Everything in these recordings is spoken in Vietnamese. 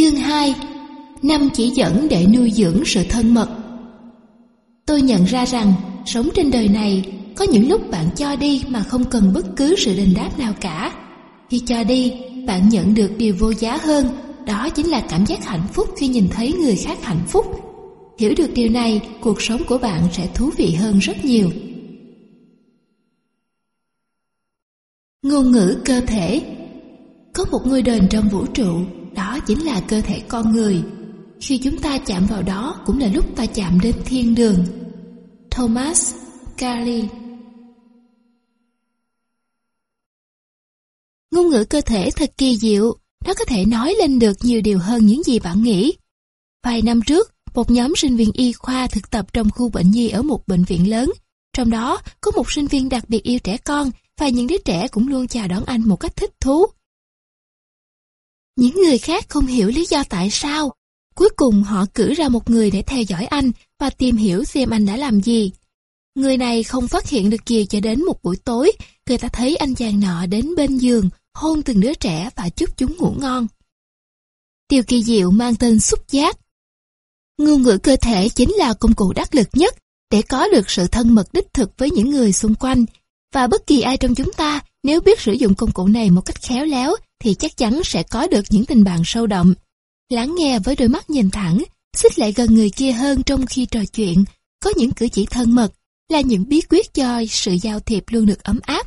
Chương 2 Năm chỉ dẫn để nuôi dưỡng sự thân mật Tôi nhận ra rằng sống trên đời này có những lúc bạn cho đi mà không cần bất cứ sự đền đáp nào cả. Khi cho đi, bạn nhận được điều vô giá hơn, đó chính là cảm giác hạnh phúc khi nhìn thấy người khác hạnh phúc. Hiểu được điều này, cuộc sống của bạn sẽ thú vị hơn rất nhiều. Ngôn ngữ cơ thể Có một ngôi đền trong vũ trụ, đó chính là cơ thể con người. Khi chúng ta chạm vào đó cũng là lúc ta chạm đến thiên đường. Thomas Carly Ngôn ngữ cơ thể thật kỳ diệu, nó có thể nói lên được nhiều điều hơn những gì bạn nghĩ. Vài năm trước, một nhóm sinh viên y khoa thực tập trong khu bệnh nhi ở một bệnh viện lớn. Trong đó, có một sinh viên đặc biệt yêu trẻ con và những đứa trẻ cũng luôn chào đón anh một cách thích thú. Những người khác không hiểu lý do tại sao. Cuối cùng họ cử ra một người để theo dõi anh và tìm hiểu xem anh đã làm gì. Người này không phát hiện được gì cho đến một buổi tối, người ta thấy anh chàng nọ đến bên giường, hôn từng đứa trẻ và chúc chúng ngủ ngon. Tiêu kỳ diệu mang tên xúc giác. Ngôn ngữ cơ thể chính là công cụ đắc lực nhất để có được sự thân mật đích thực với những người xung quanh. Và bất kỳ ai trong chúng ta nếu biết sử dụng công cụ này một cách khéo léo thì chắc chắn sẽ có được những tình bạn sâu đậm. Lắng nghe với đôi mắt nhìn thẳng, xích lại gần người kia hơn trong khi trò chuyện, có những cử chỉ thân mật, là những bí quyết cho sự giao thiệp luôn được ấm áp.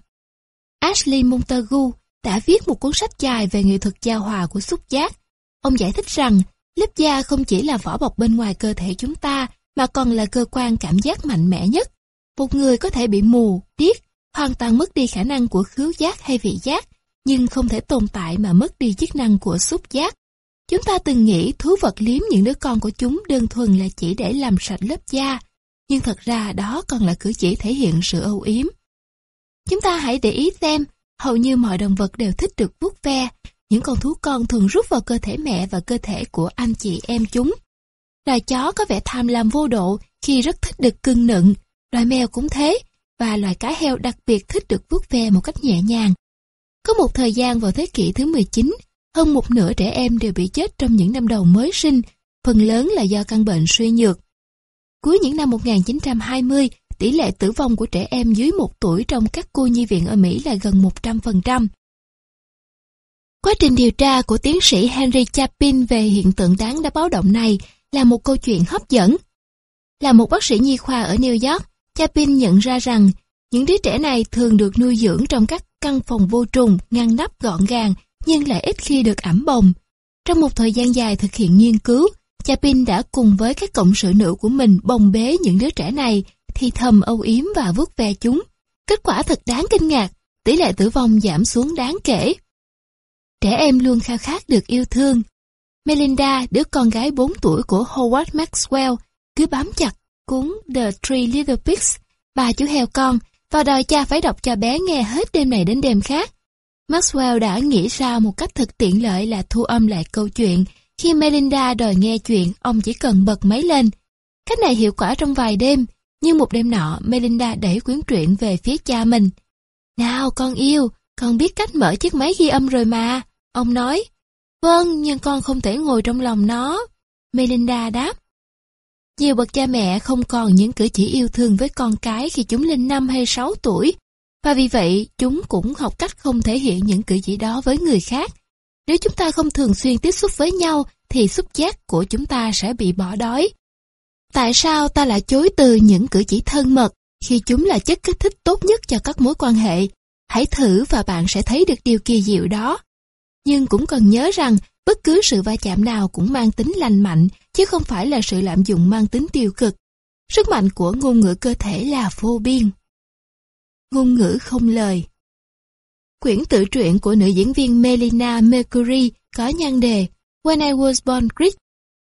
Ashley Montagu đã viết một cuốn sách dài về nghệ thuật giao hòa của xúc giác. Ông giải thích rằng, lớp da không chỉ là vỏ bọc bên ngoài cơ thể chúng ta, mà còn là cơ quan cảm giác mạnh mẽ nhất. Một người có thể bị mù, điếc, hoàn toàn mất đi khả năng của khứu giác hay vị giác, nhưng không thể tồn tại mà mất đi chức năng của xúc giác. Chúng ta từng nghĩ thú vật liếm những đứa con của chúng đơn thuần là chỉ để làm sạch lớp da, nhưng thật ra đó còn là cử chỉ thể hiện sự âu yếm. Chúng ta hãy để ý xem, hầu như mọi động vật đều thích được vuốt ve, những con thú con thường rút vào cơ thể mẹ và cơ thể của anh chị em chúng. Loài chó có vẻ tham lam vô độ khi rất thích được cưng nựng, loài mèo cũng thế, và loài cá heo đặc biệt thích được vuốt ve một cách nhẹ nhàng. Có một thời gian vào thế kỷ thứ 19, hơn một nửa trẻ em đều bị chết trong những năm đầu mới sinh, phần lớn là do căn bệnh suy nhược. Cuối những năm 1920, tỷ lệ tử vong của trẻ em dưới 1 tuổi trong các cô nhi viện ở Mỹ là gần 100%. Quá trình điều tra của tiến sĩ Henry Chapin về hiện tượng đáng đã báo động này là một câu chuyện hấp dẫn. Là một bác sĩ nhi khoa ở New York, Chapin nhận ra rằng những đứa trẻ này thường được nuôi dưỡng trong các căn phòng vô trùng, ngăn nắp gọn gàng, nhưng lại ít khi được ẩm bồng. Trong một thời gian dài thực hiện nghiên cứu, Chapin đã cùng với các cộng sự nữ của mình bồng bế những đứa trẻ này, thì thầm âu yếm và vuốt ve chúng. Kết quả thật đáng kinh ngạc, tỷ lệ tử vong giảm xuống đáng kể. Trẻ em luôn khao khát được yêu thương. Melinda, đứa con gái 4 tuổi của Howard Maxwell, cứ bám chặt cuốn The Three Little Pigs, bà chú heo con, và đòi cha phải đọc cho bé nghe hết đêm này đến đêm khác. Maxwell đã nghĩ ra một cách thực tiện lợi là thu âm lại câu chuyện. Khi Melinda đòi nghe chuyện, ông chỉ cần bật máy lên. Cách này hiệu quả trong vài đêm, nhưng một đêm nọ, Melinda đẩy quyển truyện về phía cha mình. Nào con yêu, con biết cách mở chiếc máy ghi âm rồi mà. Ông nói, vâng, nhưng con không thể ngồi trong lòng nó. Melinda đáp, nhiều bậc cha mẹ không còn những cử chỉ yêu thương với con cái khi chúng lên 5 hay 6 tuổi, và vì vậy chúng cũng học cách không thể hiện những cử chỉ đó với người khác. Nếu chúng ta không thường xuyên tiếp xúc với nhau, thì xúc giác của chúng ta sẽ bị bỏ đói. Tại sao ta lại chối từ những cử chỉ thân mật khi chúng là chất kích thích tốt nhất cho các mối quan hệ? Hãy thử và bạn sẽ thấy được điều kỳ diệu đó. Nhưng cũng cần nhớ rằng bất cứ sự va chạm nào cũng mang tính lành mạnh, chứ không phải là sự lạm dụng mang tính tiêu cực. Sức mạnh của ngôn ngữ cơ thể là vô biên. Ngôn ngữ không lời Quyển tự truyện của nữ diễn viên Melina Mercury có nhan đề When I was born Greek,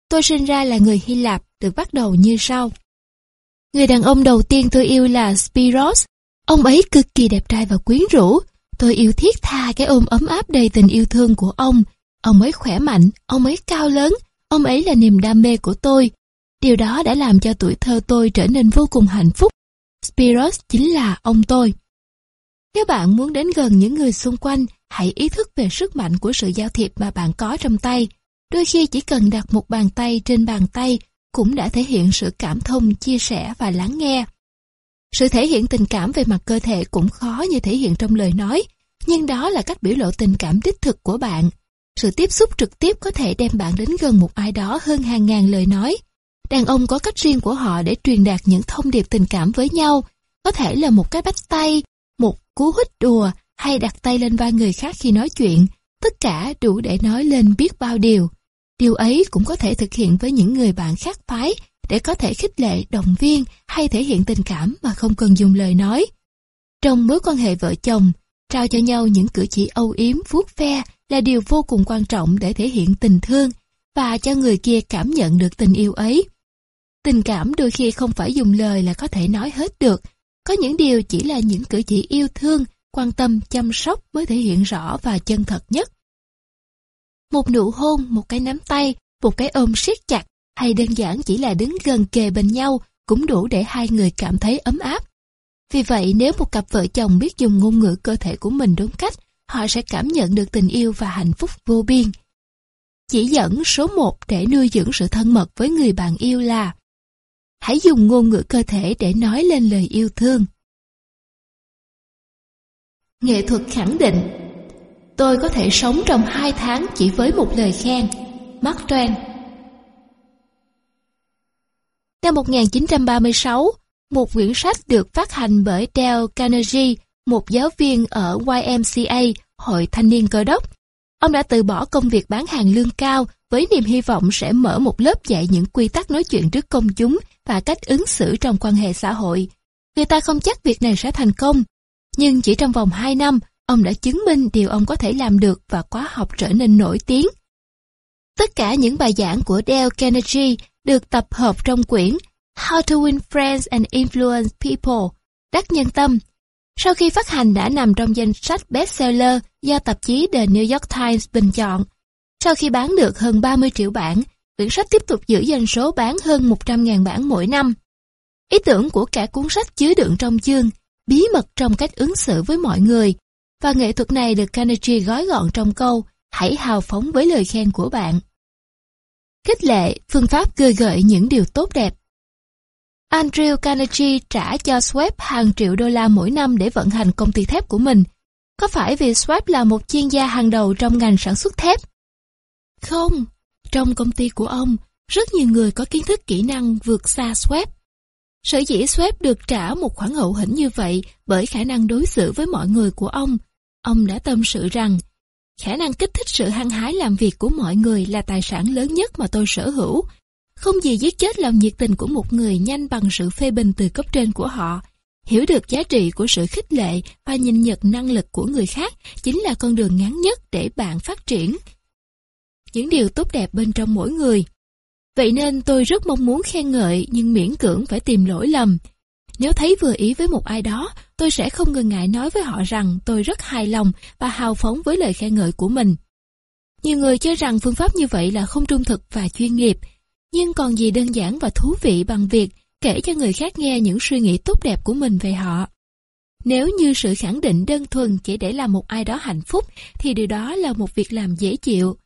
tôi sinh ra là người Hy Lạp, được bắt đầu như sau. Người đàn ông đầu tiên tôi yêu là Spiros. Ông ấy cực kỳ đẹp trai và quyến rũ. Tôi yêu thiết tha cái ôm ấm áp đầy tình yêu thương của ông. Ông ấy khỏe mạnh, ông ấy cao lớn, ông ấy là niềm đam mê của tôi. Điều đó đã làm cho tuổi thơ tôi trở nên vô cùng hạnh phúc. Spiros chính là ông tôi. Nếu bạn muốn đến gần những người xung quanh, hãy ý thức về sức mạnh của sự giao thiệp mà bạn có trong tay. Đôi khi chỉ cần đặt một bàn tay trên bàn tay cũng đã thể hiện sự cảm thông, chia sẻ và lắng nghe. Sự thể hiện tình cảm về mặt cơ thể cũng khó như thể hiện trong lời nói, nhưng đó là cách biểu lộ tình cảm đích thực của bạn. Sự tiếp xúc trực tiếp có thể đem bạn đến gần một ai đó hơn hàng ngàn lời nói. Đàn ông có cách riêng của họ để truyền đạt những thông điệp tình cảm với nhau, có thể là một cái bắt tay, một cú hít đùa hay đặt tay lên vai người khác khi nói chuyện, tất cả đủ để nói lên biết bao điều. Điều ấy cũng có thể thực hiện với những người bạn khác phái để có thể khích lệ, động viên hay thể hiện tình cảm mà không cần dùng lời nói. Trong mối quan hệ vợ chồng, trao cho nhau những cử chỉ âu yếm, vuốt ve là điều vô cùng quan trọng để thể hiện tình thương và cho người kia cảm nhận được tình yêu ấy. Tình cảm đôi khi không phải dùng lời là có thể nói hết được. Có những điều chỉ là những cử chỉ yêu thương, quan tâm, chăm sóc mới thể hiện rõ và chân thật nhất. Một nụ hôn, một cái nắm tay, một cái ôm siết chặt hay đơn giản chỉ là đứng gần kề bên nhau cũng đủ để hai người cảm thấy ấm áp. Vì vậy nếu một cặp vợ chồng biết dùng ngôn ngữ cơ thể của mình đúng cách, họ sẽ cảm nhận được tình yêu và hạnh phúc vô biên. Chỉ dẫn số 1 để nuôi dưỡng sự thân mật với người bạn yêu là Hãy dùng ngôn ngữ cơ thể để nói lên lời yêu thương. Nghệ thuật khẳng định Tôi có thể sống trong hai tháng chỉ với một lời khen. Mark Twain Năm 1936, một quyển sách được phát hành bởi Dale Carnegie, một giáo viên ở YMCA, Hội Thanh niên Cơ đốc. Ông đã từ bỏ công việc bán hàng lương cao với niềm hy vọng sẽ mở một lớp dạy những quy tắc nói chuyện trước công chúng và cách ứng xử trong quan hệ xã hội. Người ta không chắc việc này sẽ thành công, nhưng chỉ trong vòng 2 năm, ông đã chứng minh điều ông có thể làm được và khóa học trở nên nổi tiếng. Tất cả những bài giảng của Dale Carnegie được tập hợp trong quyển How to Win Friends and Influence People, đắc nhân tâm. Sau khi phát hành đã nằm trong danh sách bestseller do tạp chí The New York Times bình chọn. Sau khi bán được hơn 30 triệu bản, quyển sách tiếp tục giữ doanh số bán hơn 100.000 bản mỗi năm. Ý tưởng của cả cuốn sách chứa đựng trong chương, bí mật trong cách ứng xử với mọi người, và nghệ thuật này được Carnegie gói gọn trong câu Hãy hào phóng với lời khen của bạn. Khích lệ, phương pháp gợi gợi những điều tốt đẹp. Andrew Carnegie trả cho Schwab hàng triệu đô la mỗi năm để vận hành công ty thép của mình. Có phải vì Schwab là một chuyên gia hàng đầu trong ngành sản xuất thép? Không, trong công ty của ông, rất nhiều người có kiến thức kỹ năng vượt xa Schwab. Sở dĩ Schwab được trả một khoản hậu hĩnh như vậy bởi khả năng đối xử với mọi người của ông. Ông đã tâm sự rằng, khả năng kích thích sự hăng hái làm việc của mọi người là tài sản lớn nhất mà tôi sở hữu. Không gì giết chết lòng nhiệt tình của một người nhanh bằng sự phê bình từ cấp trên của họ. Hiểu được giá trị của sự khích lệ và nhìn nhận năng lực của người khác chính là con đường ngắn nhất để bạn phát triển. Những điều tốt đẹp bên trong mỗi người. Vậy nên tôi rất mong muốn khen ngợi nhưng miễn cưỡng phải tìm lỗi lầm. Nếu thấy vừa ý với một ai đó, tôi sẽ không ngần ngại nói với họ rằng tôi rất hài lòng và hào phóng với lời khen ngợi của mình. Nhiều người cho rằng phương pháp như vậy là không trung thực và chuyên nghiệp, nhưng còn gì đơn giản và thú vị bằng việc kể cho người khác nghe những suy nghĩ tốt đẹp của mình về họ. Nếu như sự khẳng định đơn thuần chỉ để làm một ai đó hạnh phúc, thì điều đó là một việc làm dễ chịu.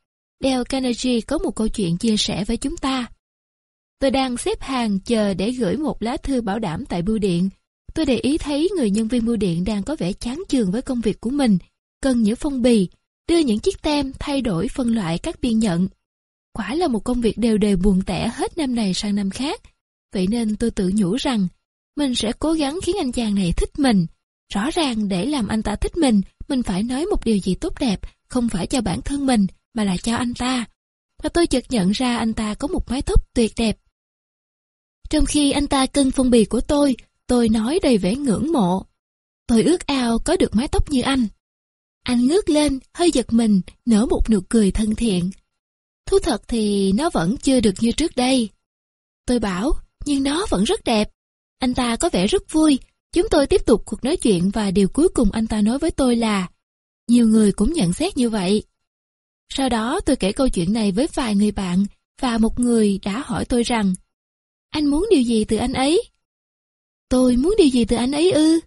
Dale Carnegie có một câu chuyện chia sẻ với chúng ta. Tôi đang xếp hàng chờ để gửi một lá thư bảo đảm tại bưu điện. Tôi để ý thấy người nhân viên bưu điện đang có vẻ chán chường với công việc của mình, cần những phong bì, đưa những chiếc tem thay đổi phân loại các biên nhận. Quả là một công việc đều đều buồn tẻ hết năm này sang năm khác. Vậy nên tôi tự nhủ rằng, mình sẽ cố gắng khiến anh chàng này thích mình. Rõ ràng để làm anh ta thích mình, mình phải nói một điều gì tốt đẹp, không phải cho bản thân mình, mà là cho anh ta. Và tôi chợt nhận ra anh ta có một mái tóc tuyệt đẹp. Trong khi anh ta cân phong bì của tôi, tôi nói đầy vẻ ngưỡng mộ. Tôi ước ao có được mái tóc như anh. Anh ngước lên, hơi giật mình, nở một nụ cười thân thiện. Thú thật thì nó vẫn chưa được như trước đây. Tôi bảo, nhưng nó vẫn rất đẹp. Anh ta có vẻ rất vui. Chúng tôi tiếp tục cuộc nói chuyện và điều cuối cùng anh ta nói với tôi là nhiều người cũng nhận xét như vậy. Sau đó tôi kể câu chuyện này với vài người bạn và một người đã hỏi tôi rằng Anh muốn điều gì từ anh ấy? Tôi muốn điều gì từ anh ấy ư?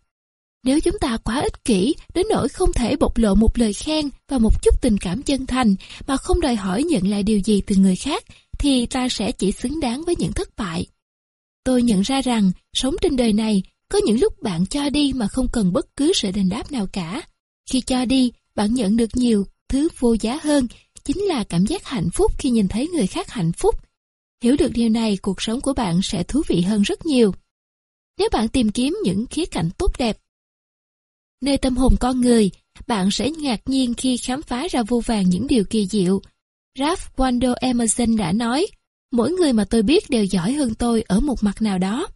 Nếu chúng ta quá ích kỷ đến nỗi không thể bộc lộ một lời khen và một chút tình cảm chân thành mà không đòi hỏi nhận lại điều gì từ người khác, thì ta sẽ chỉ xứng đáng với những thất bại. Tôi nhận ra rằng, sống trên đời này, có những lúc bạn cho đi mà không cần bất cứ sự đền đáp nào cả. Khi cho đi, bạn nhận được nhiều thứ vô giá hơn, chính là cảm giác hạnh phúc khi nhìn thấy người khác hạnh phúc. Hiểu được điều này, cuộc sống của bạn sẽ thú vị hơn rất nhiều. Nếu bạn tìm kiếm những khía cạnh tốt đẹp nơi tâm hồn con người, bạn sẽ ngạc nhiên khi khám phá ra vô vàng những điều kỳ diệu. Ralph Waldo Emerson đã nói, mỗi người mà tôi biết đều giỏi hơn tôi ở một mặt nào đó.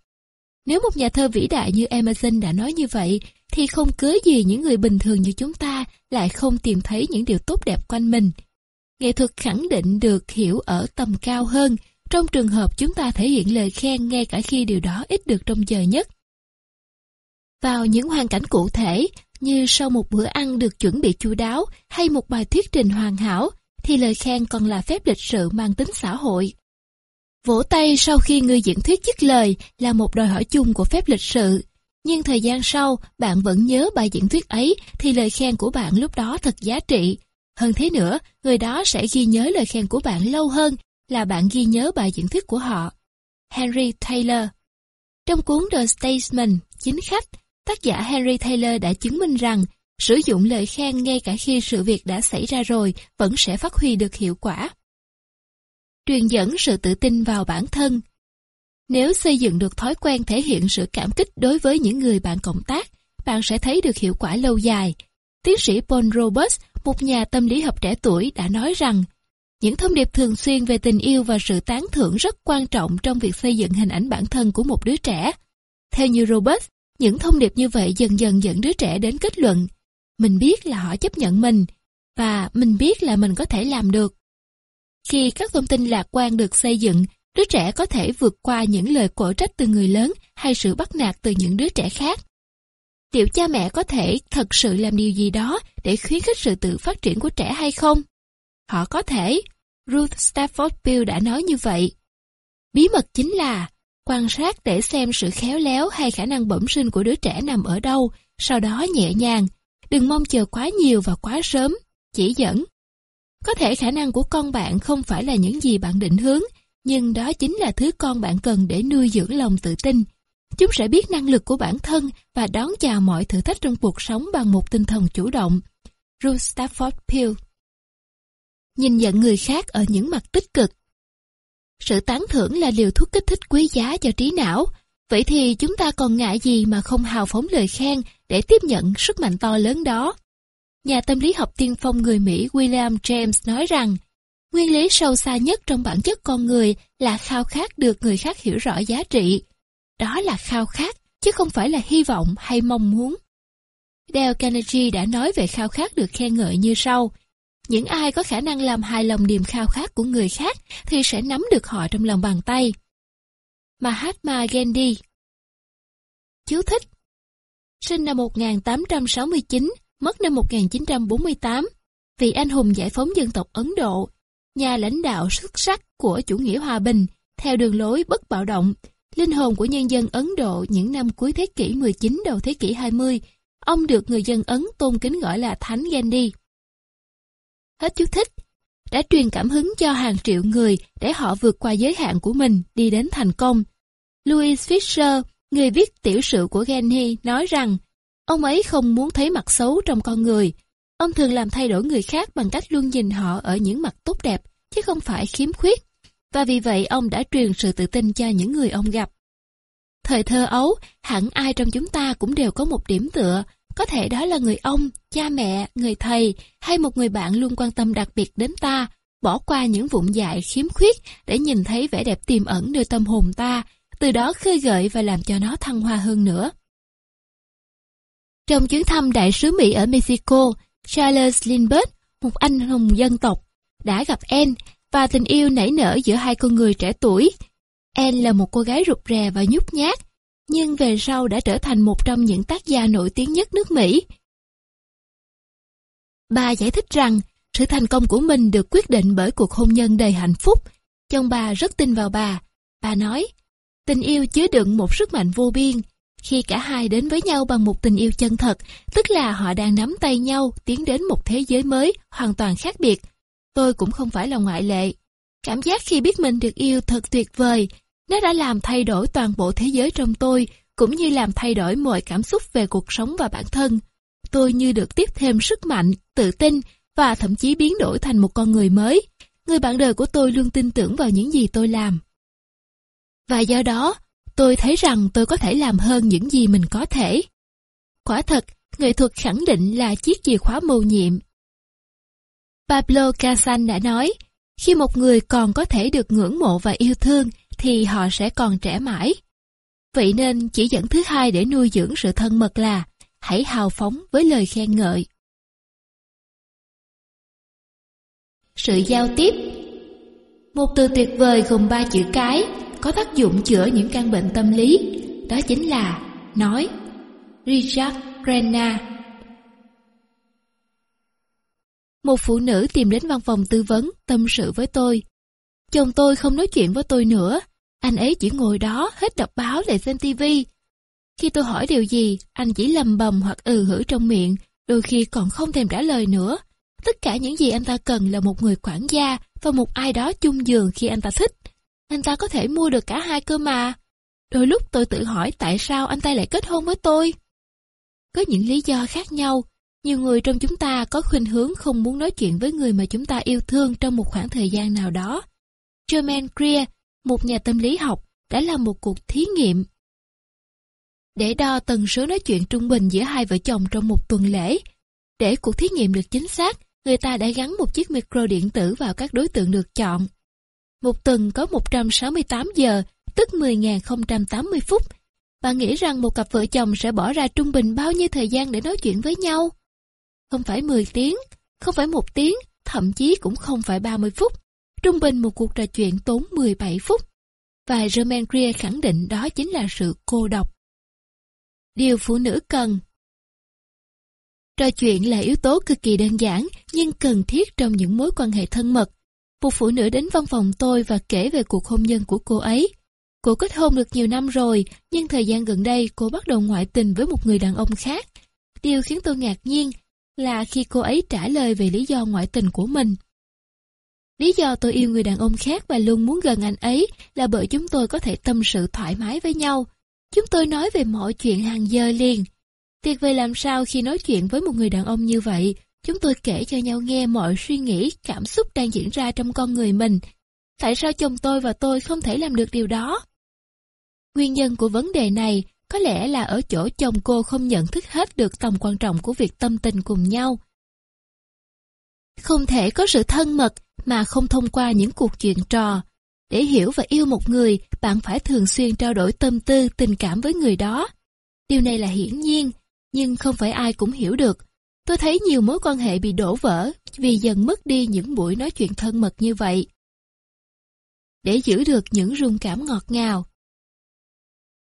Nếu một nhà thơ vĩ đại như Emerson đã nói như vậy, thì không cớ gì những người bình thường như chúng ta lại không tìm thấy những điều tốt đẹp quanh mình. Nghệ thuật khẳng định được hiểu ở tầm cao hơn, trong trường hợp chúng ta thể hiện lời khen ngay cả khi điều đó ít được trông chờ nhất. Vào những hoàn cảnh cụ thể, như sau một bữa ăn được chuẩn bị chu đáo hay một bài thuyết trình hoàn hảo, thì lời khen còn là phép lịch sự mang tính xã hội. Vỗ tay sau khi người diễn thuyết dứt lời là một đòi hỏi chung của phép lịch sự. Nhưng thời gian sau, bạn vẫn nhớ bài diễn thuyết ấy thì lời khen của bạn lúc đó thật giá trị. Hơn thế nữa, người đó sẽ ghi nhớ lời khen của bạn lâu hơn là bạn ghi nhớ bài diễn thuyết của họ. Henry Taylor Trong cuốn The Statesman, chính khách, Tác giả Henry Taylor đã chứng minh rằng sử dụng lời khen ngay cả khi sự việc đã xảy ra rồi vẫn sẽ phát huy được hiệu quả. Truyền dẫn sự tự tin vào bản thân Nếu xây dựng được thói quen thể hiện sự cảm kích đối với những người bạn cộng tác, bạn sẽ thấy được hiệu quả lâu dài. Tiến sĩ Paul Roberts, một nhà tâm lý học trẻ tuổi đã nói rằng những thông điệp thường xuyên về tình yêu và sự tán thưởng rất quan trọng trong việc xây dựng hình ảnh bản thân của một đứa trẻ. Theo như Roberts, những thông điệp như vậy dần dần dẫn đứa trẻ đến kết luận. Mình biết là họ chấp nhận mình, và mình biết là mình có thể làm được. Khi các thông tin lạc quan được xây dựng, đứa trẻ có thể vượt qua những lời cổ trách từ người lớn hay sự bắt nạt từ những đứa trẻ khác. Liệu cha mẹ có thể thật sự làm điều gì đó để khuyến khích sự tự phát triển của trẻ hay không? Họ có thể. Ruth Stafford Bill đã nói như vậy. Bí mật chính là Quan sát để xem sự khéo léo hay khả năng bẩm sinh của đứa trẻ nằm ở đâu, sau đó nhẹ nhàng. Đừng mong chờ quá nhiều và quá sớm, chỉ dẫn. Có thể khả năng của con bạn không phải là những gì bạn định hướng, nhưng đó chính là thứ con bạn cần để nuôi dưỡng lòng tự tin. Chúng sẽ biết năng lực của bản thân và đón chào mọi thử thách trong cuộc sống bằng một tinh thần chủ động. Ruth Stafford Peel Nhìn nhận người khác ở những mặt tích cực sự tán thưởng là liều thuốc kích thích quý giá cho trí não. Vậy thì chúng ta còn ngại gì mà không hào phóng lời khen để tiếp nhận sức mạnh to lớn đó? Nhà tâm lý học tiên phong người Mỹ William James nói rằng, nguyên lý sâu xa nhất trong bản chất con người là khao khát được người khác hiểu rõ giá trị. Đó là khao khát, chứ không phải là hy vọng hay mong muốn. Dale Carnegie đã nói về khao khát được khen ngợi như sau. Những ai có khả năng làm hài lòng niềm khao khát của người khác thì sẽ nắm được họ trong lòng bàn tay. Mahatma Gandhi Chú thích Sinh năm 1869, mất năm 1948, vị anh hùng giải phóng dân tộc Ấn Độ, nhà lãnh đạo xuất sắc của chủ nghĩa hòa bình, theo đường lối bất bạo động, linh hồn của nhân dân Ấn Độ những năm cuối thế kỷ 19 đầu thế kỷ 20, ông được người dân Ấn tôn kính gọi là Thánh Gandhi. Hết chú thích. Đã truyền cảm hứng cho hàng triệu người để họ vượt qua giới hạn của mình đi đến thành công. Louis Fisher, người viết tiểu sử của Gandhi, nói rằng ông ấy không muốn thấy mặt xấu trong con người. Ông thường làm thay đổi người khác bằng cách luôn nhìn họ ở những mặt tốt đẹp, chứ không phải khiếm khuyết. Và vì vậy ông đã truyền sự tự tin cho những người ông gặp. Thời thơ ấu, hẳn ai trong chúng ta cũng đều có một điểm tựa, có thể đó là người ông, cha mẹ, người thầy hay một người bạn luôn quan tâm đặc biệt đến ta, bỏ qua những vụn dại khiếm khuyết để nhìn thấy vẻ đẹp tiềm ẩn nơi tâm hồn ta, từ đó khơi gợi và làm cho nó thăng hoa hơn nữa. Trong chuyến thăm đại sứ Mỹ ở Mexico, Charles Lindbergh, một anh hùng dân tộc, đã gặp Anne và tình yêu nảy nở giữa hai con người trẻ tuổi. Anne là một cô gái rụt rè và nhút nhát, nhưng về sau đã trở thành một trong những tác gia nổi tiếng nhất nước Mỹ. Bà giải thích rằng sự thành công của mình được quyết định bởi cuộc hôn nhân đầy hạnh phúc. Chồng bà rất tin vào bà. Bà nói, tình yêu chứa đựng một sức mạnh vô biên. Khi cả hai đến với nhau bằng một tình yêu chân thật, tức là họ đang nắm tay nhau tiến đến một thế giới mới, hoàn toàn khác biệt. Tôi cũng không phải là ngoại lệ. Cảm giác khi biết mình được yêu thật tuyệt vời. Nó đã làm thay đổi toàn bộ thế giới trong tôi, cũng như làm thay đổi mọi cảm xúc về cuộc sống và bản thân. Tôi như được tiếp thêm sức mạnh, tự tin và thậm chí biến đổi thành một con người mới. Người bạn đời của tôi luôn tin tưởng vào những gì tôi làm. Và do đó, tôi thấy rằng tôi có thể làm hơn những gì mình có thể. Quả thật, nghệ thuật khẳng định là chiếc chìa khóa mầu nhiệm. Pablo Casan đã nói, khi một người còn có thể được ngưỡng mộ và yêu thương, thì họ sẽ còn trẻ mãi. Vậy nên chỉ dẫn thứ hai để nuôi dưỡng sự thân mật là hãy hào phóng với lời khen ngợi. Sự giao tiếp Một từ tuyệt vời gồm ba chữ cái có tác dụng chữa những căn bệnh tâm lý, đó chính là nói. Richard Crenna Một phụ nữ tìm đến văn phòng tư vấn tâm sự với tôi. Chồng tôi không nói chuyện với tôi nữa, anh ấy chỉ ngồi đó hết đọc báo lại xem tivi. Khi tôi hỏi điều gì, anh chỉ lầm bầm hoặc ừ hử trong miệng, đôi khi còn không thèm trả lời nữa. Tất cả những gì anh ta cần là một người quản gia và một ai đó chung giường khi anh ta thích. Anh ta có thể mua được cả hai cơ mà. Đôi lúc tôi tự hỏi tại sao anh ta lại kết hôn với tôi. Có những lý do khác nhau, nhiều người trong chúng ta có khuynh hướng không muốn nói chuyện với người mà chúng ta yêu thương trong một khoảng thời gian nào đó. Germaine Greer, một nhà tâm lý học, đã làm một cuộc thí nghiệm. Để đo tần số nói chuyện trung bình giữa hai vợ chồng trong một tuần lễ, để cuộc thí nghiệm được chính xác, người ta đã gắn một chiếc micro điện tử vào các đối tượng được chọn. Một tuần có 168 giờ, tức 10.080 phút. Bạn nghĩ rằng một cặp vợ chồng sẽ bỏ ra trung bình bao nhiêu thời gian để nói chuyện với nhau? Không phải 10 tiếng, không phải một tiếng, thậm chí cũng không phải 30 phút. Trung bình một cuộc trò chuyện tốn 17 phút. Và Germaine Greer khẳng định đó chính là sự cô độc. Điều phụ nữ cần Trò chuyện là yếu tố cực kỳ đơn giản nhưng cần thiết trong những mối quan hệ thân mật. Một phụ nữ đến văn phòng tôi và kể về cuộc hôn nhân của cô ấy. Cô kết hôn được nhiều năm rồi, nhưng thời gian gần đây cô bắt đầu ngoại tình với một người đàn ông khác. Điều khiến tôi ngạc nhiên là khi cô ấy trả lời về lý do ngoại tình của mình. Lý do tôi yêu người đàn ông khác và luôn muốn gần anh ấy là bởi chúng tôi có thể tâm sự thoải mái với nhau. Chúng tôi nói về mọi chuyện hàng giờ liền. Tuyệt vời làm sao khi nói chuyện với một người đàn ông như vậy, chúng tôi kể cho nhau nghe mọi suy nghĩ, cảm xúc đang diễn ra trong con người mình. Tại sao chồng tôi và tôi không thể làm được điều đó? Nguyên nhân của vấn đề này có lẽ là ở chỗ chồng cô không nhận thức hết được tầm quan trọng của việc tâm tình cùng nhau. Không thể có sự thân mật mà không thông qua những cuộc chuyện trò. Để hiểu và yêu một người, bạn phải thường xuyên trao đổi tâm tư, tình cảm với người đó. Điều này là hiển nhiên, nhưng không phải ai cũng hiểu được. Tôi thấy nhiều mối quan hệ bị đổ vỡ vì dần mất đi những buổi nói chuyện thân mật như vậy. Để giữ được những rung cảm ngọt ngào.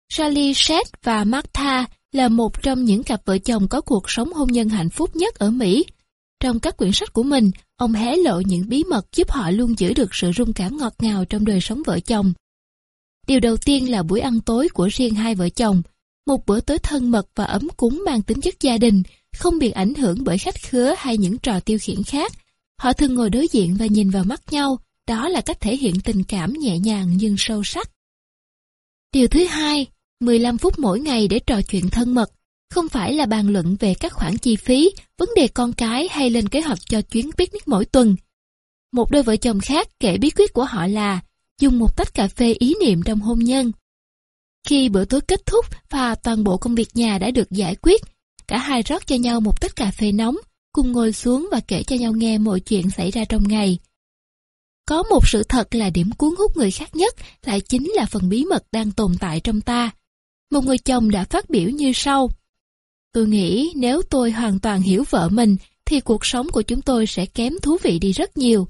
Charlie Shed và Martha là một trong những cặp vợ chồng có cuộc sống hôn nhân hạnh phúc nhất ở Mỹ. Trong các quyển sách của mình, ông hé lộ những bí mật giúp họ luôn giữ được sự rung cảm ngọt ngào trong đời sống vợ chồng. Điều đầu tiên là buổi ăn tối của riêng hai vợ chồng, một bữa tối thân mật và ấm cúng mang tính chất gia đình, không bị ảnh hưởng bởi khách khứa hay những trò tiêu khiển khác. Họ thường ngồi đối diện và nhìn vào mắt nhau, đó là cách thể hiện tình cảm nhẹ nhàng nhưng sâu sắc. Điều thứ hai, 15 phút mỗi ngày để trò chuyện thân mật, không phải là bàn luận về các khoản chi phí, vấn đề con cái hay lên kế hoạch cho chuyến picnic mỗi tuần. Một đôi vợ chồng khác kể bí quyết của họ là dùng một tách cà phê ý niệm trong hôn nhân. Khi bữa tối kết thúc và toàn bộ công việc nhà đã được giải quyết, cả hai rót cho nhau một tách cà phê nóng, cùng ngồi xuống và kể cho nhau nghe mọi chuyện xảy ra trong ngày. Có một sự thật là điểm cuốn hút người khác nhất lại chính là phần bí mật đang tồn tại trong ta. Một người chồng đã phát biểu như sau. Tôi nghĩ nếu tôi hoàn toàn hiểu vợ mình thì cuộc sống của chúng tôi sẽ kém thú vị đi rất nhiều.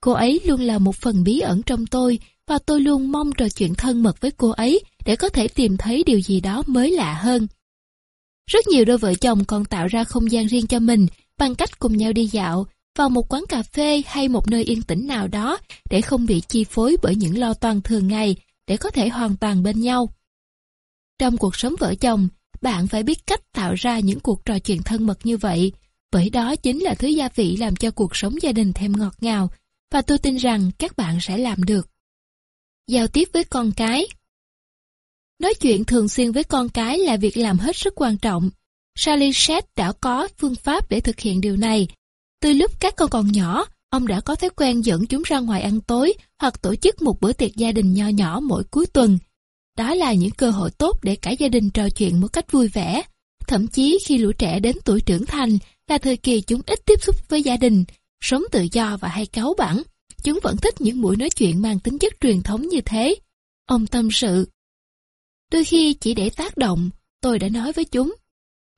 Cô ấy luôn là một phần bí ẩn trong tôi và tôi luôn mong trò chuyện thân mật với cô ấy để có thể tìm thấy điều gì đó mới lạ hơn. Rất nhiều đôi vợ chồng còn tạo ra không gian riêng cho mình bằng cách cùng nhau đi dạo, vào một quán cà phê hay một nơi yên tĩnh nào đó để không bị chi phối bởi những lo toan thường ngày, để có thể hoàn toàn bên nhau. Trong cuộc sống vợ chồng, bạn phải biết cách tạo ra những cuộc trò chuyện thân mật như vậy, bởi đó chính là thứ gia vị làm cho cuộc sống gia đình thêm ngọt ngào, và tôi tin rằng các bạn sẽ làm được. Giao tiếp với con cái Nói chuyện thường xuyên với con cái là việc làm hết sức quan trọng. Sally Shed đã có phương pháp để thực hiện điều này. Từ lúc các con còn nhỏ, ông đã có thói quen dẫn chúng ra ngoài ăn tối hoặc tổ chức một bữa tiệc gia đình nho nhỏ mỗi cuối tuần. Đó là những cơ hội tốt để cả gia đình trò chuyện một cách vui vẻ. Thậm chí khi lũ trẻ đến tuổi trưởng thành là thời kỳ chúng ít tiếp xúc với gia đình, sống tự do và hay cáu bẳn. Chúng vẫn thích những buổi nói chuyện mang tính chất truyền thống như thế. Ông tâm sự. Đôi khi chỉ để tác động, tôi đã nói với chúng.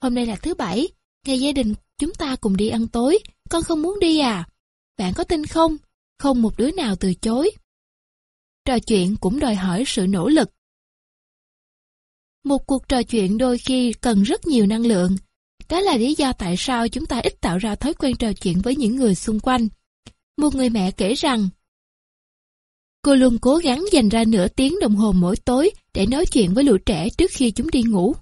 Hôm nay là thứ bảy, ngày gia đình chúng ta cùng đi ăn tối, con không muốn đi à? Bạn có tin không? Không một đứa nào từ chối. Trò chuyện cũng đòi hỏi sự nỗ lực. Một cuộc trò chuyện đôi khi cần rất nhiều năng lượng. Đó là lý do tại sao chúng ta ít tạo ra thói quen trò chuyện với những người xung quanh. Một người mẹ kể rằng, cô luôn cố gắng dành ra nửa tiếng đồng hồ mỗi tối để nói chuyện với lũ trẻ trước khi chúng đi ngủ.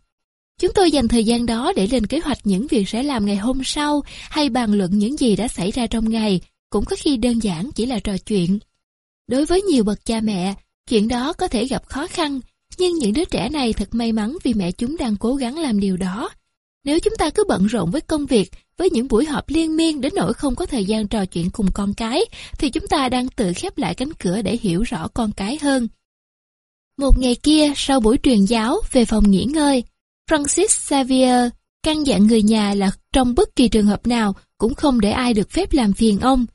Chúng tôi dành thời gian đó để lên kế hoạch những việc sẽ làm ngày hôm sau hay bàn luận những gì đã xảy ra trong ngày, cũng có khi đơn giản chỉ là trò chuyện. Đối với nhiều bậc cha mẹ, chuyện đó có thể gặp khó khăn, nhưng những đứa trẻ này thật may mắn vì mẹ chúng đang cố gắng làm điều đó. Nếu chúng ta cứ bận rộn với công việc, với những buổi họp liên miên đến nỗi không có thời gian trò chuyện cùng con cái, thì chúng ta đang tự khép lại cánh cửa để hiểu rõ con cái hơn. Một ngày kia, sau buổi truyền giáo về phòng nghỉ ngơi, Francis Xavier căn dặn người nhà là trong bất kỳ trường hợp nào cũng không để ai được phép làm phiền ông.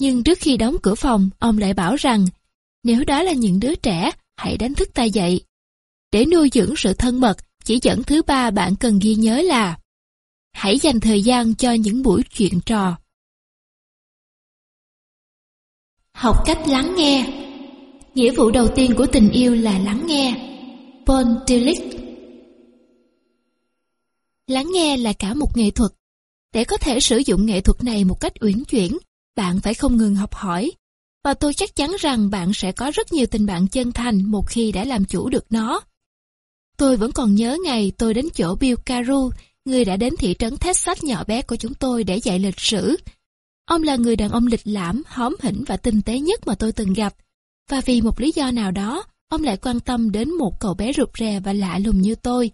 Nhưng trước khi đóng cửa phòng, ông lại bảo rằng, nếu đó là những đứa trẻ, hãy đánh thức ta dậy. Để nuôi dưỡng sự thân mật, chỉ dẫn thứ ba bạn cần ghi nhớ là Hãy dành thời gian cho những buổi chuyện trò. Học cách lắng nghe Nghĩa vụ đầu tiên của tình yêu là lắng nghe. Paul Tillich Lắng nghe là cả một nghệ thuật. Để có thể sử dụng nghệ thuật này một cách uyển chuyển, bạn phải không ngừng học hỏi. Và tôi chắc chắn rằng bạn sẽ có rất nhiều tình bạn chân thành một khi đã làm chủ được nó. Tôi vẫn còn nhớ ngày tôi đến chỗ Bill Carew, người đã đến thị trấn Texas nhỏ bé của chúng tôi để dạy lịch sử. Ông là người đàn ông lịch lãm, hóm hỉnh và tinh tế nhất mà tôi từng gặp. Và vì một lý do nào đó, ông lại quan tâm đến một cậu bé rụt rè và lạ lùng như tôi.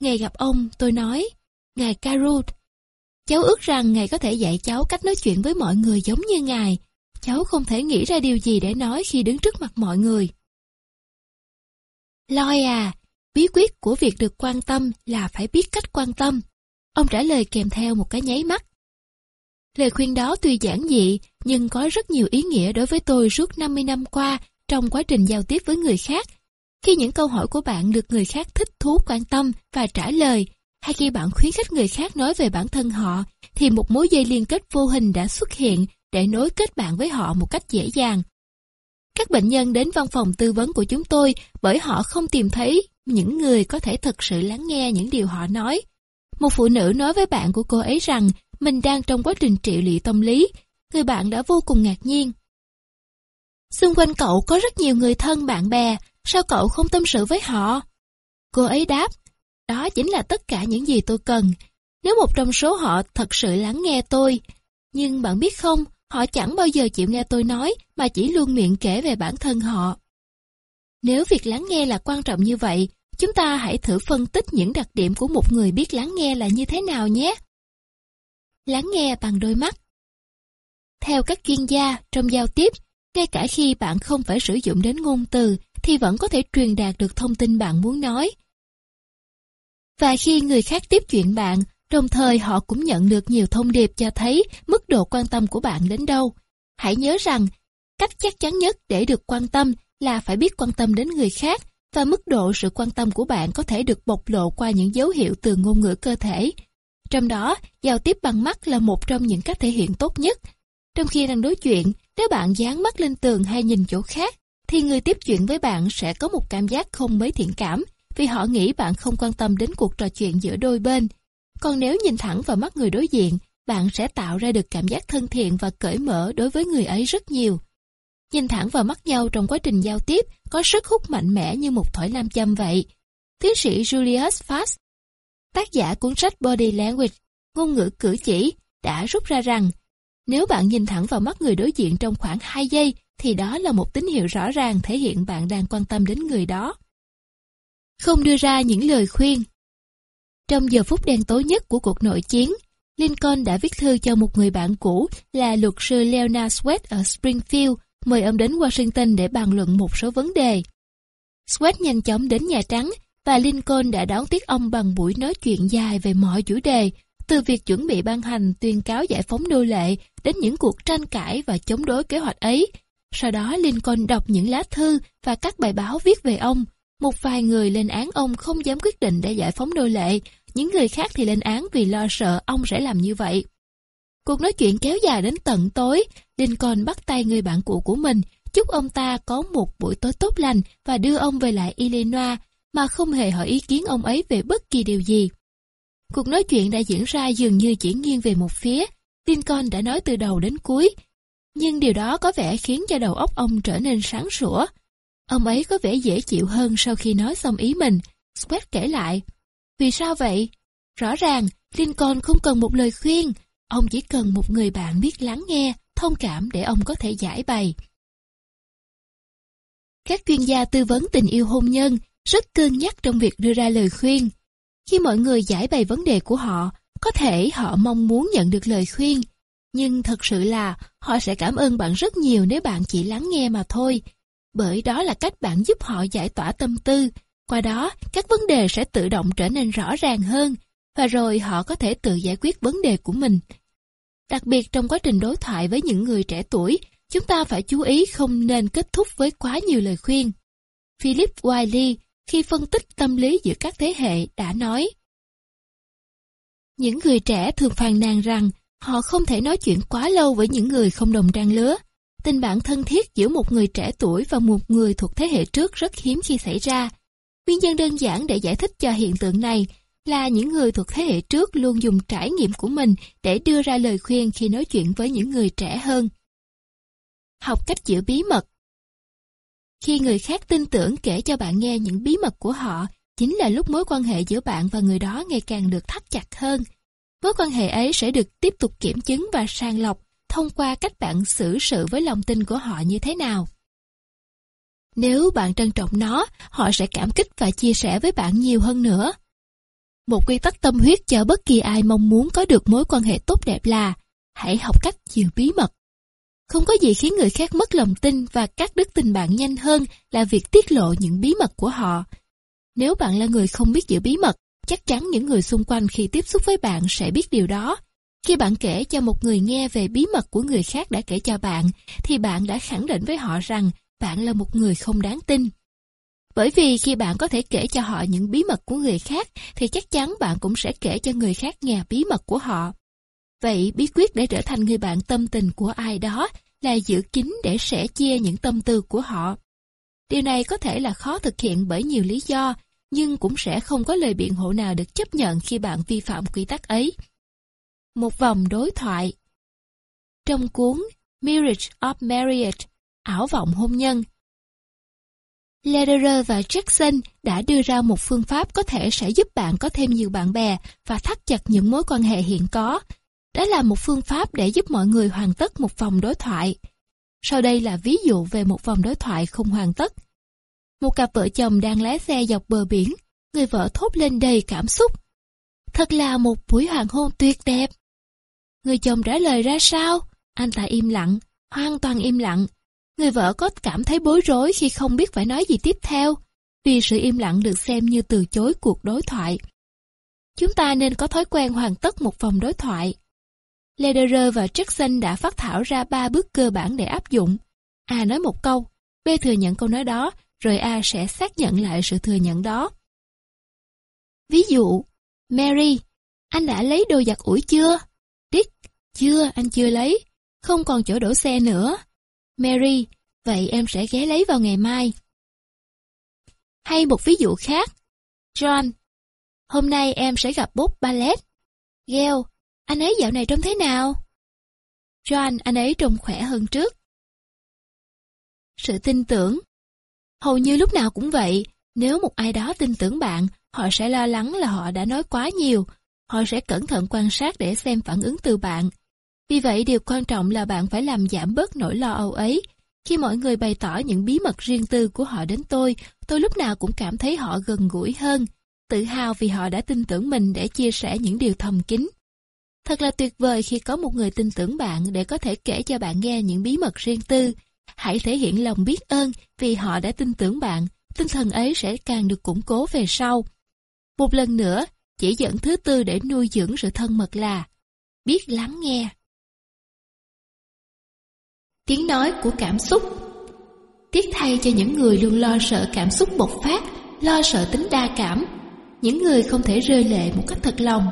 Ngày gặp ông, tôi nói, Ngài caru cháu ước rằng Ngài có thể dạy cháu cách nói chuyện với mọi người giống như Ngài. Cháu không thể nghĩ ra điều gì để nói khi đứng trước mặt mọi người. Loi à, bí quyết của việc được quan tâm là phải biết cách quan tâm. Ông trả lời kèm theo một cái nháy mắt. Lời khuyên đó tuy giản dị, nhưng có rất nhiều ý nghĩa đối với tôi suốt 50 năm qua trong quá trình giao tiếp với người khác khi những câu hỏi của bạn được người khác thích thú quan tâm và trả lời, hay khi bạn khuyến khích người khác nói về bản thân họ, thì một mối dây liên kết vô hình đã xuất hiện để nối kết bạn với họ một cách dễ dàng. Các bệnh nhân đến văn phòng tư vấn của chúng tôi bởi họ không tìm thấy những người có thể thực sự lắng nghe những điều họ nói. Một phụ nữ nói với bạn của cô ấy rằng mình đang trong quá trình trị liệu tâm lý. Người bạn đã vô cùng ngạc nhiên. Xung quanh cậu có rất nhiều người thân bạn bè, sao cậu không tâm sự với họ? Cô ấy đáp, đó chính là tất cả những gì tôi cần. Nếu một trong số họ thật sự lắng nghe tôi, nhưng bạn biết không, họ chẳng bao giờ chịu nghe tôi nói mà chỉ luôn miệng kể về bản thân họ. Nếu việc lắng nghe là quan trọng như vậy, chúng ta hãy thử phân tích những đặc điểm của một người biết lắng nghe là như thế nào nhé. Lắng nghe bằng đôi mắt Theo các chuyên gia trong giao tiếp, ngay cả khi bạn không phải sử dụng đến ngôn từ thì vẫn có thể truyền đạt được thông tin bạn muốn nói. Và khi người khác tiếp chuyện bạn, đồng thời họ cũng nhận được nhiều thông điệp cho thấy mức độ quan tâm của bạn đến đâu. Hãy nhớ rằng, cách chắc chắn nhất để được quan tâm là phải biết quan tâm đến người khác và mức độ sự quan tâm của bạn có thể được bộc lộ qua những dấu hiệu từ ngôn ngữ cơ thể. Trong đó, giao tiếp bằng mắt là một trong những cách thể hiện tốt nhất. Trong khi đang đối chuyện, nếu bạn dán mắt lên tường hay nhìn chỗ khác, thì người tiếp chuyện với bạn sẽ có một cảm giác không mấy thiện cảm vì họ nghĩ bạn không quan tâm đến cuộc trò chuyện giữa đôi bên. Còn nếu nhìn thẳng vào mắt người đối diện, bạn sẽ tạo ra được cảm giác thân thiện và cởi mở đối với người ấy rất nhiều. Nhìn thẳng vào mắt nhau trong quá trình giao tiếp có sức hút mạnh mẽ như một thỏi nam châm vậy. tiến sĩ Julius Fast, tác giả cuốn sách Body Language, ngôn ngữ cử chỉ, đã rút ra rằng nếu bạn nhìn thẳng vào mắt người đối diện trong khoảng 2 giây thì đó là một tín hiệu rõ ràng thể hiện bạn đang quan tâm đến người đó. Không đưa ra những lời khuyên Trong giờ phút đen tối nhất của cuộc nội chiến, Lincoln đã viết thư cho một người bạn cũ là luật sư Leonard Sweat ở Springfield, mời ông đến Washington để bàn luận một số vấn đề. Sweat nhanh chóng đến Nhà Trắng và Lincoln đã đón tiếp ông bằng buổi nói chuyện dài về mọi chủ đề, từ việc chuẩn bị ban hành tuyên cáo giải phóng nô lệ đến những cuộc tranh cãi và chống đối kế hoạch ấy. Sau đó Lincoln đọc những lá thư và các bài báo viết về ông. Một vài người lên án ông không dám quyết định để giải phóng nô lệ, những người khác thì lên án vì lo sợ ông sẽ làm như vậy. Cuộc nói chuyện kéo dài đến tận tối, Lincoln bắt tay người bạn cũ của mình, chúc ông ta có một buổi tối tốt lành và đưa ông về lại Illinois mà không hề hỏi ý kiến ông ấy về bất kỳ điều gì. Cuộc nói chuyện đã diễn ra dường như chỉ nghiêng về một phía, Lincoln đã nói từ đầu đến cuối, nhưng điều đó có vẻ khiến cho đầu óc ông trở nên sáng sủa. Ông ấy có vẻ dễ chịu hơn sau khi nói xong ý mình, Squat kể lại. Vì sao vậy? Rõ ràng, Lincoln không cần một lời khuyên, ông chỉ cần một người bạn biết lắng nghe, thông cảm để ông có thể giải bày. Các chuyên gia tư vấn tình yêu hôn nhân rất cân nhắc trong việc đưa ra lời khuyên. Khi mọi người giải bày vấn đề của họ, có thể họ mong muốn nhận được lời khuyên, nhưng thật sự là họ sẽ cảm ơn bạn rất nhiều nếu bạn chỉ lắng nghe mà thôi, bởi đó là cách bạn giúp họ giải tỏa tâm tư. Qua đó, các vấn đề sẽ tự động trở nên rõ ràng hơn, và rồi họ có thể tự giải quyết vấn đề của mình. Đặc biệt trong quá trình đối thoại với những người trẻ tuổi, chúng ta phải chú ý không nên kết thúc với quá nhiều lời khuyên. Philip Wiley, khi phân tích tâm lý giữa các thế hệ, đã nói Những người trẻ thường phàn nàn rằng họ không thể nói chuyện quá lâu với những người không đồng trang lứa. Tình bạn thân thiết giữa một người trẻ tuổi và một người thuộc thế hệ trước rất hiếm khi xảy ra. Nguyên nhân đơn giản để giải thích cho hiện tượng này là những người thuộc thế hệ trước luôn dùng trải nghiệm của mình để đưa ra lời khuyên khi nói chuyện với những người trẻ hơn. Học cách giữ bí mật Khi người khác tin tưởng kể cho bạn nghe những bí mật của họ, chính là lúc mối quan hệ giữa bạn và người đó ngày càng được thắt chặt hơn. Mối quan hệ ấy sẽ được tiếp tục kiểm chứng và sàng lọc thông qua cách bạn xử sự với lòng tin của họ như thế nào. Nếu bạn trân trọng nó, họ sẽ cảm kích và chia sẻ với bạn nhiều hơn nữa. Một quy tắc tâm huyết cho bất kỳ ai mong muốn có được mối quan hệ tốt đẹp là hãy học cách giữ bí mật. Không có gì khiến người khác mất lòng tin và cắt đứt tình bạn nhanh hơn là việc tiết lộ những bí mật của họ. Nếu bạn là người không biết giữ bí mật, chắc chắn những người xung quanh khi tiếp xúc với bạn sẽ biết điều đó. Khi bạn kể cho một người nghe về bí mật của người khác đã kể cho bạn, thì bạn đã khẳng định với họ rằng bạn là một người không đáng tin. Bởi vì khi bạn có thể kể cho họ những bí mật của người khác, thì chắc chắn bạn cũng sẽ kể cho người khác nghe bí mật của họ. Vậy bí quyết để trở thành người bạn tâm tình của ai đó là giữ kín để sẻ chia những tâm tư của họ. Điều này có thể là khó thực hiện bởi nhiều lý do, nhưng cũng sẽ không có lời biện hộ nào được chấp nhận khi bạn vi phạm quy tắc ấy. Một vòng đối thoại Trong cuốn Marriage of Marriage, ảo vọng hôn nhân, Lederer và Jackson đã đưa ra một phương pháp có thể sẽ giúp bạn có thêm nhiều bạn bè và thắt chặt những mối quan hệ hiện có. Đó là một phương pháp để giúp mọi người hoàn tất một vòng đối thoại. Sau đây là ví dụ về một vòng đối thoại không hoàn tất. Một cặp vợ chồng đang lái xe dọc bờ biển, người vợ thốt lên đầy cảm xúc. Thật là một buổi hoàng hôn tuyệt đẹp. Người chồng trả lời ra sao? Anh ta im lặng, hoàn toàn im lặng, Người vợ có cảm thấy bối rối khi không biết phải nói gì tiếp theo, vì sự im lặng được xem như từ chối cuộc đối thoại. Chúng ta nên có thói quen hoàn tất một vòng đối thoại. Lederer và Jackson đã phát thảo ra ba bước cơ bản để áp dụng. A nói một câu, B thừa nhận câu nói đó, rồi A sẽ xác nhận lại sự thừa nhận đó. Ví dụ, Mary, anh đã lấy đồ giặt ủi chưa? Dick, chưa, anh chưa lấy. Không còn chỗ đổ xe nữa. Mary, vậy em sẽ ghé lấy vào ngày mai. Hay một ví dụ khác. John, hôm nay em sẽ gặp Bob Ballet. Gail, anh ấy dạo này trông thế nào? John, anh ấy trông khỏe hơn trước. Sự tin tưởng Hầu như lúc nào cũng vậy, Nếu một ai đó tin tưởng bạn, họ sẽ lo lắng là họ đã nói quá nhiều. Họ sẽ cẩn thận quan sát để xem phản ứng từ bạn. Vì vậy điều quan trọng là bạn phải làm giảm bớt nỗi lo âu ấy. Khi mọi người bày tỏ những bí mật riêng tư của họ đến tôi, tôi lúc nào cũng cảm thấy họ gần gũi hơn, tự hào vì họ đã tin tưởng mình để chia sẻ những điều thầm kín. Thật là tuyệt vời khi có một người tin tưởng bạn để có thể kể cho bạn nghe những bí mật riêng tư. Hãy thể hiện lòng biết ơn vì họ đã tin tưởng bạn, tinh thần ấy sẽ càng được củng cố về sau. Một lần nữa, chỉ dẫn thứ tư để nuôi dưỡng sự thân mật là biết lắng nghe. Tiếng nói của cảm xúc Tiếc thay cho những người luôn lo sợ cảm xúc bộc phát, lo sợ tính đa cảm. Những người không thể rơi lệ một cách thật lòng,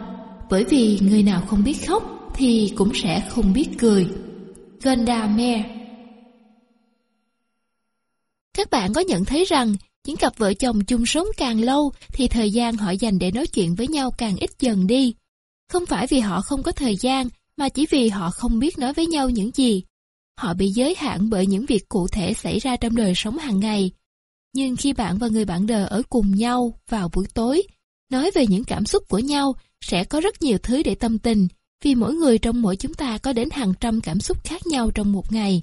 bởi vì người nào không biết khóc thì cũng sẽ không biết cười. Gonda Meir Các bạn có nhận thấy rằng những cặp vợ chồng chung sống càng lâu thì thời gian họ dành để nói chuyện với nhau càng ít dần đi. Không phải vì họ không có thời gian, mà chỉ vì họ không biết nói với nhau những gì. Họ bị giới hạn bởi những việc cụ thể xảy ra trong đời sống hàng ngày. Nhưng khi bạn và người bạn đời ở cùng nhau vào buổi tối, nói về những cảm xúc của nhau, sẽ có rất nhiều thứ để tâm tình, vì mỗi người trong mỗi chúng ta có đến hàng trăm cảm xúc khác nhau trong một ngày.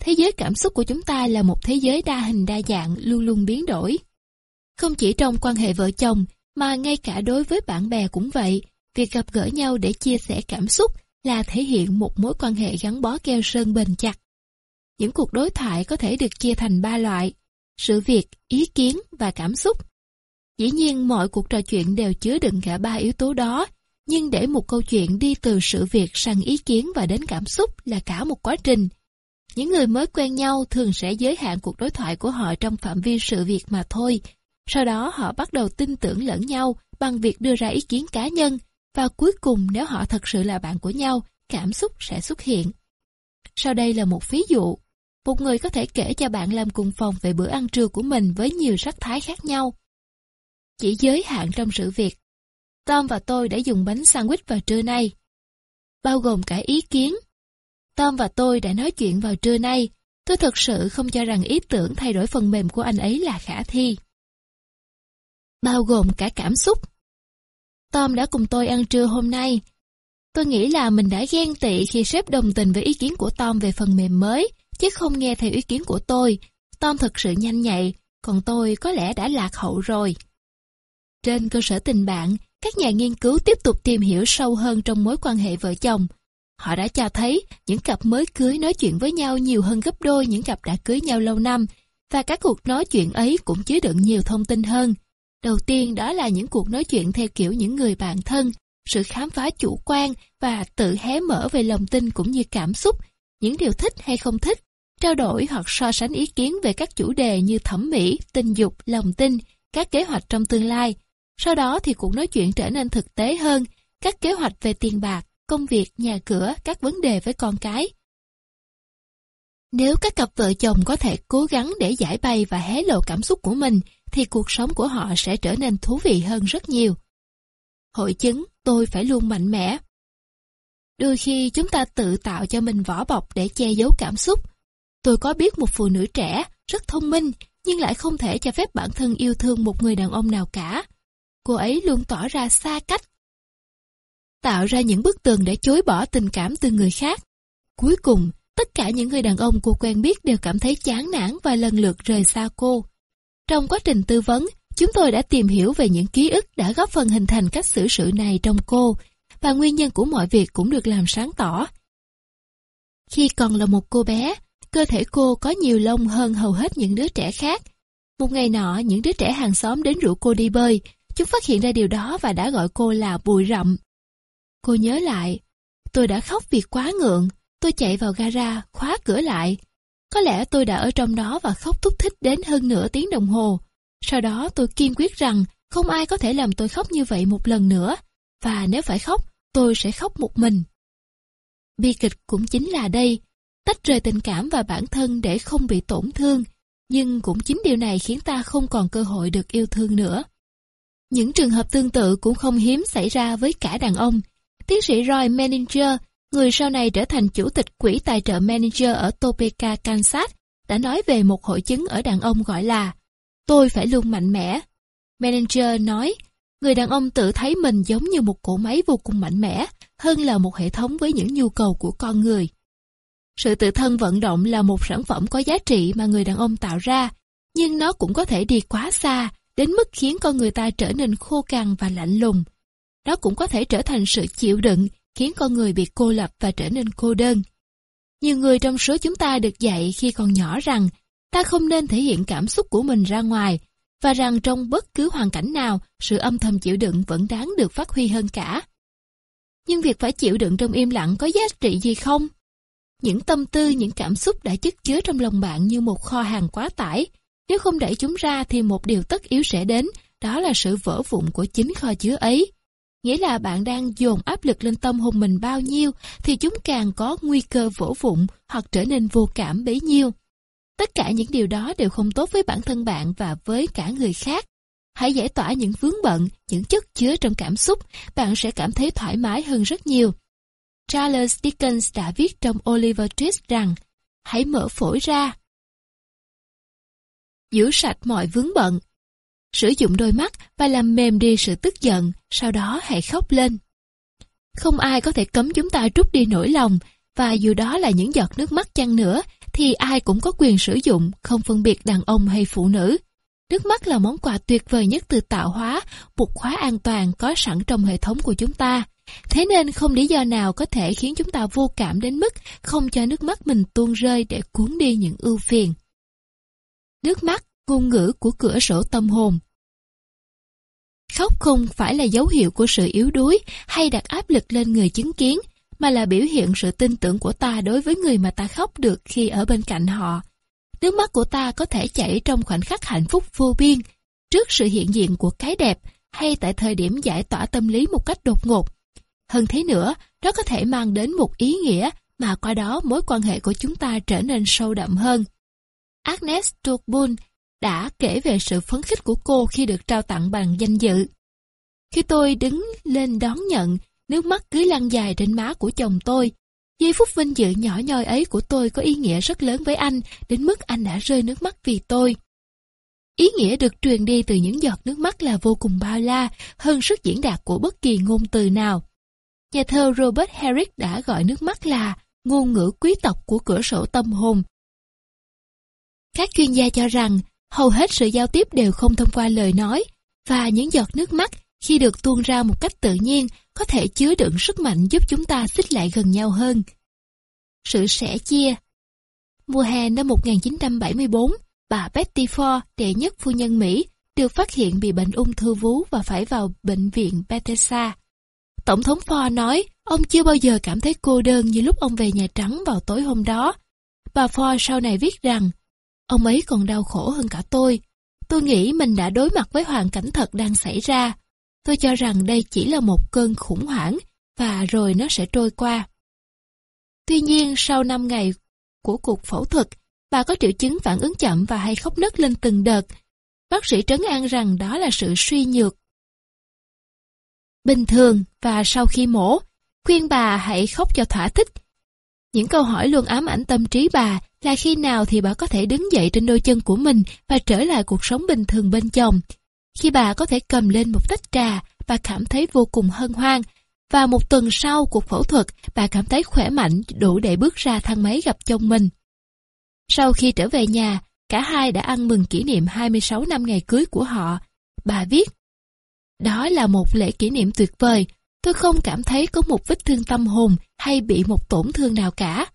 Thế giới cảm xúc của chúng ta là một thế giới đa hình đa dạng luôn luôn biến đổi. Không chỉ trong quan hệ vợ chồng, mà ngay cả đối với bạn bè cũng vậy, việc gặp gỡ nhau để chia sẻ cảm xúc là thể hiện một mối quan hệ gắn bó keo sơn bền chặt. Những cuộc đối thoại có thể được chia thành ba loại, sự việc, ý kiến và cảm xúc. Dĩ nhiên mọi cuộc trò chuyện đều chứa đựng cả ba yếu tố đó, nhưng để một câu chuyện đi từ sự việc sang ý kiến và đến cảm xúc là cả một quá trình. Những người mới quen nhau thường sẽ giới hạn cuộc đối thoại của họ trong phạm vi sự việc mà thôi. Sau đó họ bắt đầu tin tưởng lẫn nhau bằng việc đưa ra ý kiến cá nhân, và cuối cùng nếu họ thật sự là bạn của nhau, cảm xúc sẽ xuất hiện. Sau đây là một ví dụ. Một người có thể kể cho bạn làm cùng phòng về bữa ăn trưa của mình với nhiều sắc thái khác nhau. Chỉ giới hạn trong sự việc. Tom và tôi đã dùng bánh sandwich vào trưa nay. Bao gồm cả ý kiến. Tom và tôi đã nói chuyện vào trưa nay. Tôi thật sự không cho rằng ý tưởng thay đổi phần mềm của anh ấy là khả thi. Bao gồm cả cảm xúc. Tom đã cùng tôi ăn trưa hôm nay. Tôi nghĩ là mình đã ghen tị khi sếp đồng tình với ý kiến của Tom về phần mềm mới, chứ không nghe theo ý kiến của tôi. Tom thật sự nhanh nhạy, còn tôi có lẽ đã lạc hậu rồi. Trên cơ sở tình bạn, các nhà nghiên cứu tiếp tục tìm hiểu sâu hơn trong mối quan hệ vợ chồng. Họ đã cho thấy những cặp mới cưới nói chuyện với nhau nhiều hơn gấp đôi những cặp đã cưới nhau lâu năm, và các cuộc nói chuyện ấy cũng chứa đựng nhiều thông tin hơn. Đầu tiên đó là những cuộc nói chuyện theo kiểu những người bạn thân, sự khám phá chủ quan và tự hé mở về lòng tin cũng như cảm xúc, những điều thích hay không thích, trao đổi hoặc so sánh ý kiến về các chủ đề như thẩm mỹ, tình dục, lòng tin, các kế hoạch trong tương lai. Sau đó thì cuộc nói chuyện trở nên thực tế hơn, các kế hoạch về tiền bạc, công việc, nhà cửa, các vấn đề với con cái. Nếu các cặp vợ chồng có thể cố gắng để giải bày và hé lộ cảm xúc của mình, thì cuộc sống của họ sẽ trở nên thú vị hơn rất nhiều. Hội chứng tôi phải luôn mạnh mẽ. Đôi khi chúng ta tự tạo cho mình vỏ bọc để che giấu cảm xúc. Tôi có biết một phụ nữ trẻ, rất thông minh, nhưng lại không thể cho phép bản thân yêu thương một người đàn ông nào cả. Cô ấy luôn tỏ ra xa cách. Tạo ra những bức tường để chối bỏ tình cảm từ người khác. Cuối cùng, tất cả những người đàn ông cô quen biết đều cảm thấy chán nản và lần lượt rời xa cô. Trong quá trình tư vấn, chúng tôi đã tìm hiểu về những ký ức đã góp phần hình thành cách xử sự này trong cô, và nguyên nhân của mọi việc cũng được làm sáng tỏ. Khi còn là một cô bé, cơ thể cô có nhiều lông hơn hầu hết những đứa trẻ khác. Một ngày nọ, những đứa trẻ hàng xóm đến rủ cô đi bơi. Chúng phát hiện ra điều đó và đã gọi cô là bụi rậm. Cô nhớ lại, tôi đã khóc vì quá ngượng. Tôi chạy vào gara, khóa cửa lại. Có lẽ tôi đã ở trong đó và khóc thúc thích đến hơn nửa tiếng đồng hồ. Sau đó tôi kiên quyết rằng không ai có thể làm tôi khóc như vậy một lần nữa. Và nếu phải khóc, tôi sẽ khóc một mình. Bi kịch cũng chính là đây, tách rời tình cảm và bản thân để không bị tổn thương. Nhưng cũng chính điều này khiến ta không còn cơ hội được yêu thương nữa. Những trường hợp tương tự cũng không hiếm xảy ra với cả đàn ông. Tiến sĩ Roy Menninger người sau này trở thành chủ tịch quỹ tài trợ manager ở Topeka, Kansas, đã nói về một hội chứng ở đàn ông gọi là tôi phải luôn mạnh mẽ. Manager nói, người đàn ông tự thấy mình giống như một cỗ máy vô cùng mạnh mẽ, hơn là một hệ thống với những nhu cầu của con người. Sự tự thân vận động là một sản phẩm có giá trị mà người đàn ông tạo ra, nhưng nó cũng có thể đi quá xa, đến mức khiến con người ta trở nên khô cằn và lạnh lùng. Nó cũng có thể trở thành sự chịu đựng, khiến con người bị cô lập và trở nên cô đơn. Nhiều người trong số chúng ta được dạy khi còn nhỏ rằng ta không nên thể hiện cảm xúc của mình ra ngoài, và rằng trong bất cứ hoàn cảnh nào, sự âm thầm chịu đựng vẫn đáng được phát huy hơn cả. Nhưng việc phải chịu đựng trong im lặng có giá trị gì không? Những tâm tư, những cảm xúc đã chất chứa trong lòng bạn như một kho hàng quá tải. Nếu không đẩy chúng ra thì một điều tất yếu sẽ đến, đó là sự vỡ vụn của chính kho chứa ấy. Nghĩa là bạn đang dồn áp lực lên tâm hồn mình bao nhiêu thì chúng càng có nguy cơ vỡ vụn hoặc trở nên vô cảm bấy nhiêu. Tất cả những điều đó đều không tốt với bản thân bạn và với cả người khác. Hãy giải tỏa những vướng bận, những chất chứa trong cảm xúc, bạn sẽ cảm thấy thoải mái hơn rất nhiều. Charles Dickens đã viết trong Oliver Twist rằng, hãy mở phổi ra. Giữ sạch mọi vướng bận. Sử dụng đôi mắt và làm mềm đi sự tức giận, sau đó hãy khóc lên. Không ai có thể cấm chúng ta trút đi nỗi lòng, và dù đó là những giọt nước mắt chăng nữa, thì ai cũng có quyền sử dụng, không phân biệt đàn ông hay phụ nữ. Nước mắt là món quà tuyệt vời nhất từ tạo hóa, một khóa an toàn có sẵn trong hệ thống của chúng ta. Thế nên không lý do nào có thể khiến chúng ta vô cảm đến mức không cho nước mắt mình tuôn rơi để cuốn đi những ưu phiền. Nước mắt, ngôn ngữ của cửa sổ tâm hồn Khóc không phải là dấu hiệu của sự yếu đuối hay đặt áp lực lên người chứng kiến, mà là biểu hiện sự tin tưởng của ta đối với người mà ta khóc được khi ở bên cạnh họ. Nước mắt của ta có thể chảy trong khoảnh khắc hạnh phúc vô biên, trước sự hiện diện của cái đẹp, hay tại thời điểm giải tỏa tâm lý một cách đột ngột. Hơn thế nữa, nó có thể mang đến một ý nghĩa mà qua đó mối quan hệ của chúng ta trở nên sâu đậm hơn. Agnes Turbun đã kể về sự phấn khích của cô khi được trao tặng bằng danh dự. Khi tôi đứng lên đón nhận, nước mắt cứ lăn dài trên má của chồng tôi. Giây phút vinh dự nhỏ nhoi ấy của tôi có ý nghĩa rất lớn với anh, đến mức anh đã rơi nước mắt vì tôi. Ý nghĩa được truyền đi từ những giọt nước mắt là vô cùng bao la, hơn sức diễn đạt của bất kỳ ngôn từ nào. Nhà thơ Robert Herrick đã gọi nước mắt là ngôn ngữ quý tộc của cửa sổ tâm hồn. Các chuyên gia cho rằng hầu hết sự giao tiếp đều không thông qua lời nói, và những giọt nước mắt khi được tuôn ra một cách tự nhiên có thể chứa đựng sức mạnh giúp chúng ta xích lại gần nhau hơn. Sự sẻ chia Mùa hè năm 1974, bà Betty Ford, đệ nhất phu nhân Mỹ, được phát hiện bị bệnh ung thư vú và phải vào bệnh viện Bethesda. Tổng thống Ford nói ông chưa bao giờ cảm thấy cô đơn như lúc ông về Nhà Trắng vào tối hôm đó. Bà Ford sau này viết rằng, ông ấy còn đau khổ hơn cả tôi. Tôi nghĩ mình đã đối mặt với hoàn cảnh thật đang xảy ra. Tôi cho rằng đây chỉ là một cơn khủng hoảng và rồi nó sẽ trôi qua. Tuy nhiên, sau 5 ngày của cuộc phẫu thuật, bà có triệu chứng phản ứng chậm và hay khóc nấc lên từng đợt. Bác sĩ trấn an rằng đó là sự suy nhược. Bình thường và sau khi mổ, khuyên bà hãy khóc cho thỏa thích. Những câu hỏi luôn ám ảnh tâm trí bà là khi nào thì bà có thể đứng dậy trên đôi chân của mình và trở lại cuộc sống bình thường bên chồng. Khi bà có thể cầm lên một tách trà, bà cảm thấy vô cùng hân hoan. Và một tuần sau cuộc phẫu thuật, bà cảm thấy khỏe mạnh đủ để bước ra thang máy gặp chồng mình. Sau khi trở về nhà, cả hai đã ăn mừng kỷ niệm 26 năm ngày cưới của họ. Bà viết, Đó là một lễ kỷ niệm tuyệt vời, tôi không cảm thấy có một vết thương tâm hồn hay bị một tổn thương nào cả.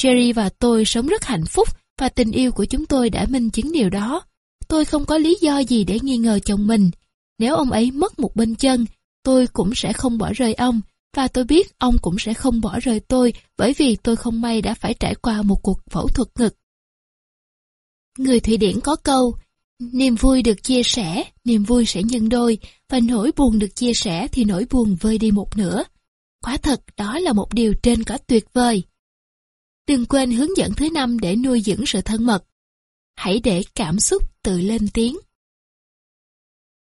Jerry và tôi sống rất hạnh phúc và tình yêu của chúng tôi đã minh chứng điều đó. Tôi không có lý do gì để nghi ngờ chồng mình. Nếu ông ấy mất một bên chân, tôi cũng sẽ không bỏ rơi ông, và tôi biết ông cũng sẽ không bỏ rơi tôi bởi vì tôi không may đã phải trải qua một cuộc phẫu thuật ngực. Người Thụy Điển có câu, niềm vui được chia sẻ, niềm vui sẽ nhân đôi, và nỗi buồn được chia sẻ thì nỗi buồn vơi đi một nửa. Quả thật đó là một điều trên cả tuyệt vời. Đừng quên hướng dẫn thứ năm để nuôi dưỡng sự thân mật. Hãy để cảm xúc tự lên tiếng.